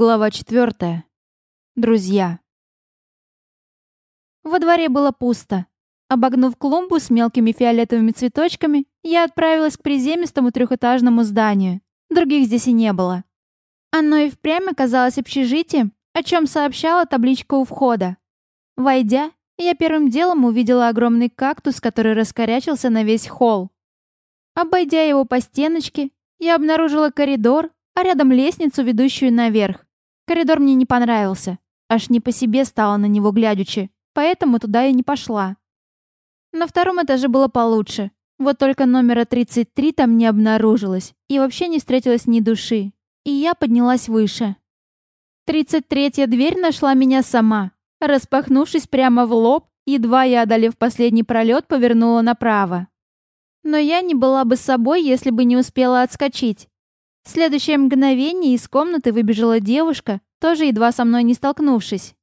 Глава четвертая. Друзья. Во дворе было пусто. Обогнув клумбу с мелкими фиолетовыми цветочками, я отправилась к приземистому трехэтажному зданию. Других здесь и не было. Оно и впрямь оказалось общежитием, о чем сообщала табличка у входа. Войдя, я первым делом увидела огромный кактус, который раскорячился на весь холл. Обойдя его по стеночке, я обнаружила коридор, а рядом лестницу, ведущую наверх. Коридор мне не понравился. Аж не по себе стало на него глядячи, поэтому туда и не пошла. На втором этаже было получше. Вот только номера 33 там не обнаружилось, и вообще не встретилось ни души. И я поднялась выше. 33-я дверь нашла меня сама. Распахнувшись прямо в лоб, едва я, одолев последний пролет, повернула направо. Но я не была бы собой, если бы не успела отскочить. В следующее мгновение из комнаты выбежала девушка, тоже едва со мной не столкнувшись.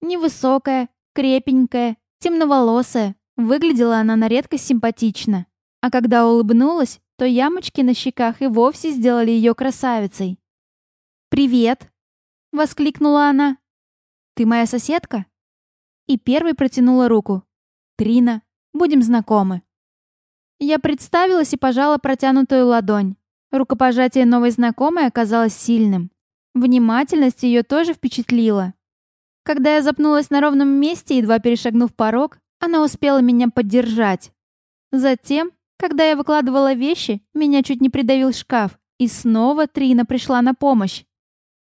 Невысокая, крепенькая, темноволосая. Выглядела она на редкость симпатично. А когда улыбнулась, то ямочки на щеках и вовсе сделали ее красавицей. «Привет!» — воскликнула она. «Ты моя соседка?» И первой протянула руку. «Трина, будем знакомы». Я представилась и пожала протянутую ладонь. Рукопожатие новой знакомой оказалось сильным. Внимательность ее тоже впечатлила. Когда я запнулась на ровном месте, едва перешагнув порог, она успела меня поддержать. Затем, когда я выкладывала вещи, меня чуть не придавил шкаф, и снова Трина пришла на помощь.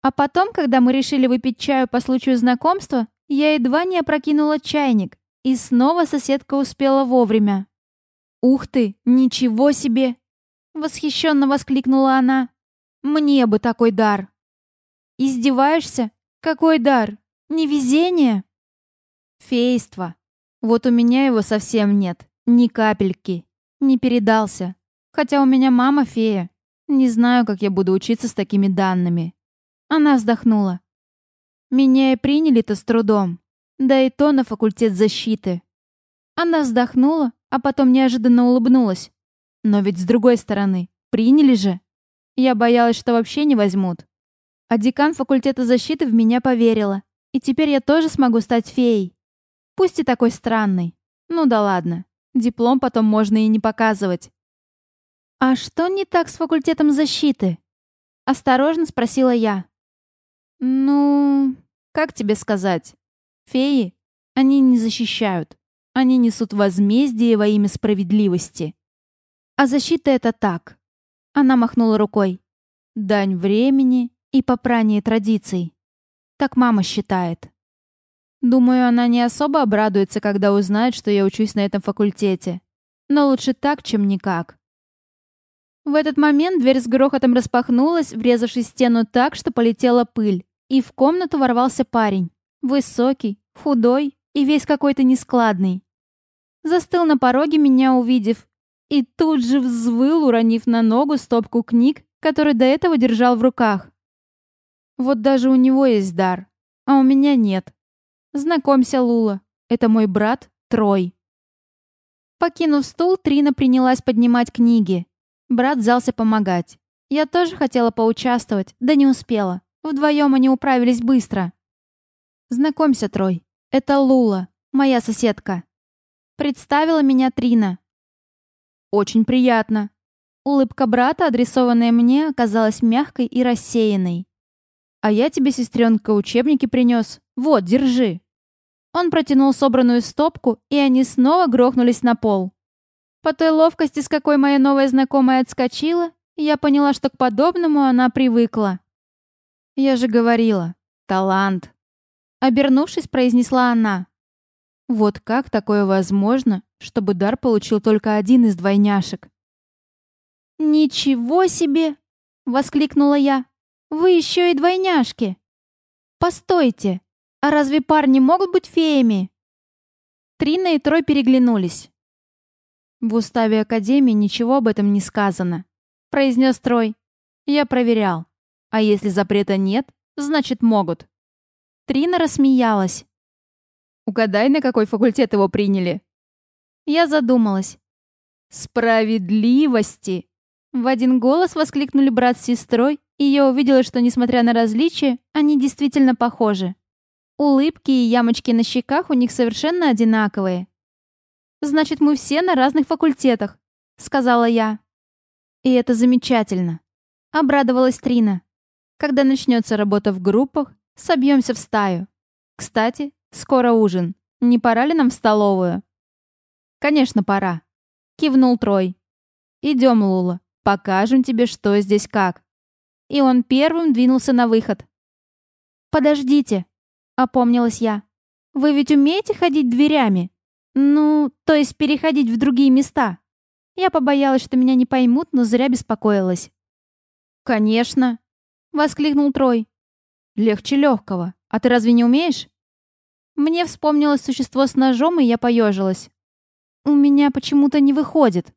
А потом, когда мы решили выпить чаю по случаю знакомства, я едва не опрокинула чайник, и снова соседка успела вовремя. «Ух ты, ничего себе!» Восхищенно воскликнула она. «Мне бы такой дар!» «Издеваешься? Какой дар? Невезение?» «Фейство. Вот у меня его совсем нет. Ни капельки. Не передался. Хотя у меня мама фея. Не знаю, как я буду учиться с такими данными». Она вздохнула. «Меня и приняли-то с трудом. Да и то на факультет защиты». Она вздохнула, а потом неожиданно улыбнулась. Но ведь с другой стороны, приняли же. Я боялась, что вообще не возьмут. А декан факультета защиты в меня поверила. И теперь я тоже смогу стать феей. Пусть и такой странный. Ну да ладно. Диплом потом можно и не показывать. «А что не так с факультетом защиты?» Осторожно спросила я. «Ну, как тебе сказать? Феи, они не защищают. Они несут возмездие во имя справедливости. А защита это так. Она махнула рукой. Дань времени и попрание традиций. Так мама считает. Думаю, она не особо обрадуется, когда узнает, что я учусь на этом факультете. Но лучше так, чем никак. В этот момент дверь с грохотом распахнулась, врезавшись в стену так, что полетела пыль. И в комнату ворвался парень. Высокий, худой и весь какой-то нескладный. Застыл на пороге, меня увидев, и тут же взвыл, уронив на ногу стопку книг, который до этого держал в руках. Вот даже у него есть дар, а у меня нет. Знакомься, Лула, это мой брат Трой. Покинув стул, Трина принялась поднимать книги. Брат взялся помогать. Я тоже хотела поучаствовать, да не успела. Вдвоем они управились быстро. Знакомься, Трой, это Лула, моя соседка. Представила меня Трина, «Очень приятно». Улыбка брата, адресованная мне, оказалась мягкой и рассеянной. «А я тебе, сестренка, учебники принес. Вот, держи». Он протянул собранную стопку, и они снова грохнулись на пол. По той ловкости, с какой моя новая знакомая отскочила, я поняла, что к подобному она привыкла. «Я же говорила. Талант». Обернувшись, произнесла она. «Вот как такое возможно, чтобы дар получил только один из двойняшек. «Ничего себе!» — воскликнула я. «Вы еще и двойняшки!» «Постойте! А разве парни могут быть феями?» Трина и Трой переглянулись. «В уставе Академии ничего об этом не сказано», — произнес Трой. «Я проверял. А если запрета нет, значит могут». Трина рассмеялась. «Угадай, на какой факультет его приняли?» Я задумалась. «Справедливости!» В один голос воскликнули брат с сестрой и я увидела, что, несмотря на различия, они действительно похожи. Улыбки и ямочки на щеках у них совершенно одинаковые. «Значит, мы все на разных факультетах», — сказала я. «И это замечательно», — обрадовалась Трина. «Когда начнется работа в группах, собьемся в стаю. Кстати, скоро ужин. Не пора ли нам в столовую?» «Конечно, пора», — кивнул Трой. «Идем, Лула, покажем тебе, что здесь как». И он первым двинулся на выход. «Подождите», — опомнилась я. «Вы ведь умеете ходить дверями? Ну, то есть переходить в другие места?» Я побоялась, что меня не поймут, но зря беспокоилась. «Конечно!» — воскликнул Трой. «Легче легкого. А ты разве не умеешь?» Мне вспомнилось существо с ножом, и я поежилась. «У меня почему-то не выходит».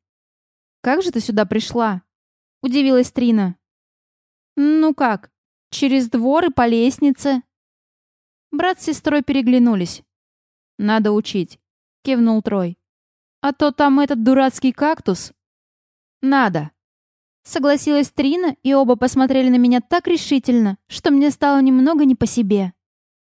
«Как же ты сюда пришла?» — удивилась Трина. «Ну как? Через двор и по лестнице». Брат с сестрой переглянулись. «Надо учить», — кивнул Трой. А то там этот дурацкий кактус. Надо. Согласилась Трина, и оба посмотрели на меня так решительно, что мне стало немного не по себе.